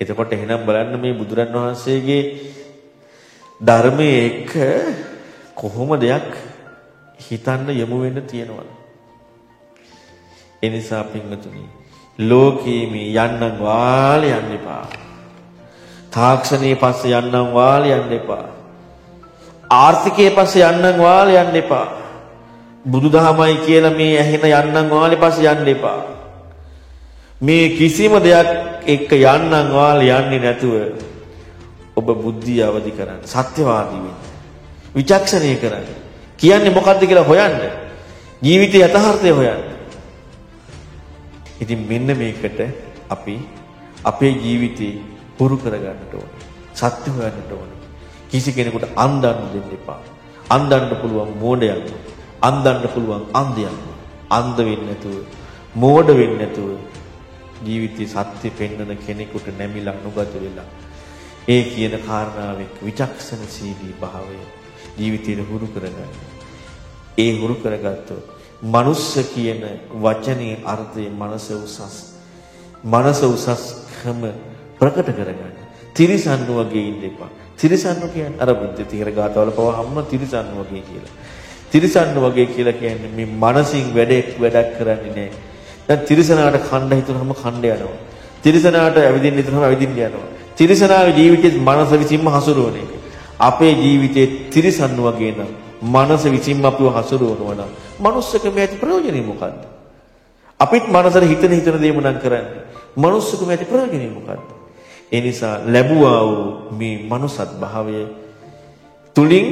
එතකොට එහෙනම් බලන්න මේ බුදුරන් වහන්සේගේ ධර්මයේ එක කොහොම දෙයක් හිතන්න යමු වෙන්න තියෙනවද? ඒ නිසා පින්වතුනි ලෝකයේ මේ යන්නම් වාලේ යන්න එපා. තාක්ෂණයේ පස්සේ යන්නම් වාලේ යන්න එපා. ආර්ථිකයේ පස්සේ යන්නම් වාලේ යන්න එපා. බුදුදහමයි කියලා මේ ඇහෙන යන්නම් වාලේ පස්සේ යන්න එපා. මේ කිසිම දෙයක් එක්ක යන්නම් වාලේ යන්නේ නැතුව ඔබ බුද්ධිය අවදි කරන්න. සත්‍යවාදී වෙන්න. විචක්ෂණය කරන්න. කියන්නේ මොකද්ද කියලා හොයන්න. ජීවිතයේ යථාර්ථය හොයන්න. ඉතින් මෙන්න මේකට අපි අපේ ජීවිතේ පුරු කරගන්නට ඕනේ. සත්‍ය හොයන්නට ඕනේ. කිසි කෙනෙකුට අන්දන්න දෙන්න එපා. අන්දන්න පුළුවන් මෝඩයන්. අන්දන්න පුළුවන් අන්ධයන්. අන්ධ වෙන්නේ නැතුව, මෝඩ වෙන්නේ නැතුව ජීවිතේ සත්‍ය පෙන්වන කෙනෙකුට නැමිලා අනුගත වෙලා ඒ කියන කාරණාවෙක් විචක්ෂණශීලී භාවය ජීවිතේට හුරු කරගන්න. ඒ හුරු කරගත්තොත් මනුස්ස කියන වචනේ අර්ථය මනස උසස්. මනස උසස්කම ප්‍රකට කරගන්න. තිරිසන් වගේ ඉන්න එපා. තිරිසන් කියන්නේ අර බුද්ධ තීර ගාතවල පව අම්ම තිරිසන් වගේ කියලා. තිරිසන් වගේ කියලා කියන්නේ මේ මනසින් වැඩක් වැඩක් කරන්නේ නැහැ. දැන් තිරිසනාට ඛණ්ඩ හිතුනම ඛණ්ඩ යනවා. තිරිසනාට ඇවිදින්න හිතුනම ඇවිදින්න යනවා. තිරිසනාගේ ජීවිතේ මනස විසින්ම හසුරුවන එක. අපේ ජීවිතේ තිරිසන් වගේ නම් මනස විසින්ම අපිව හසුරුවනවා නම් මනුස්සකම ඇති ප්‍රයෝජනෙ මොකද්ද? අපිත් මනසට හිතන හිතන දේම නම් කරන්නේ. මනුස්සකම ඇති ප්‍රයෝජනෙ මොකද්ද? ඒ නිසා ලැබුවා වූ මේ මනුසත් භාවය තුලින්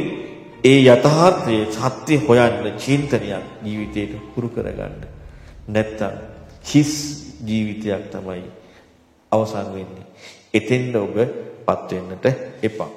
ඒ යථාර්ථයේ සත්‍ය හොයන්න චින්තනයක් ජීවිතේට හුරු කරගන්න. නැත්තම් හිස් ජීවිතයක් තමයි අවසන් වෙන්නේ. එතෙන්ද ඔබපත් වෙන්නට එපා.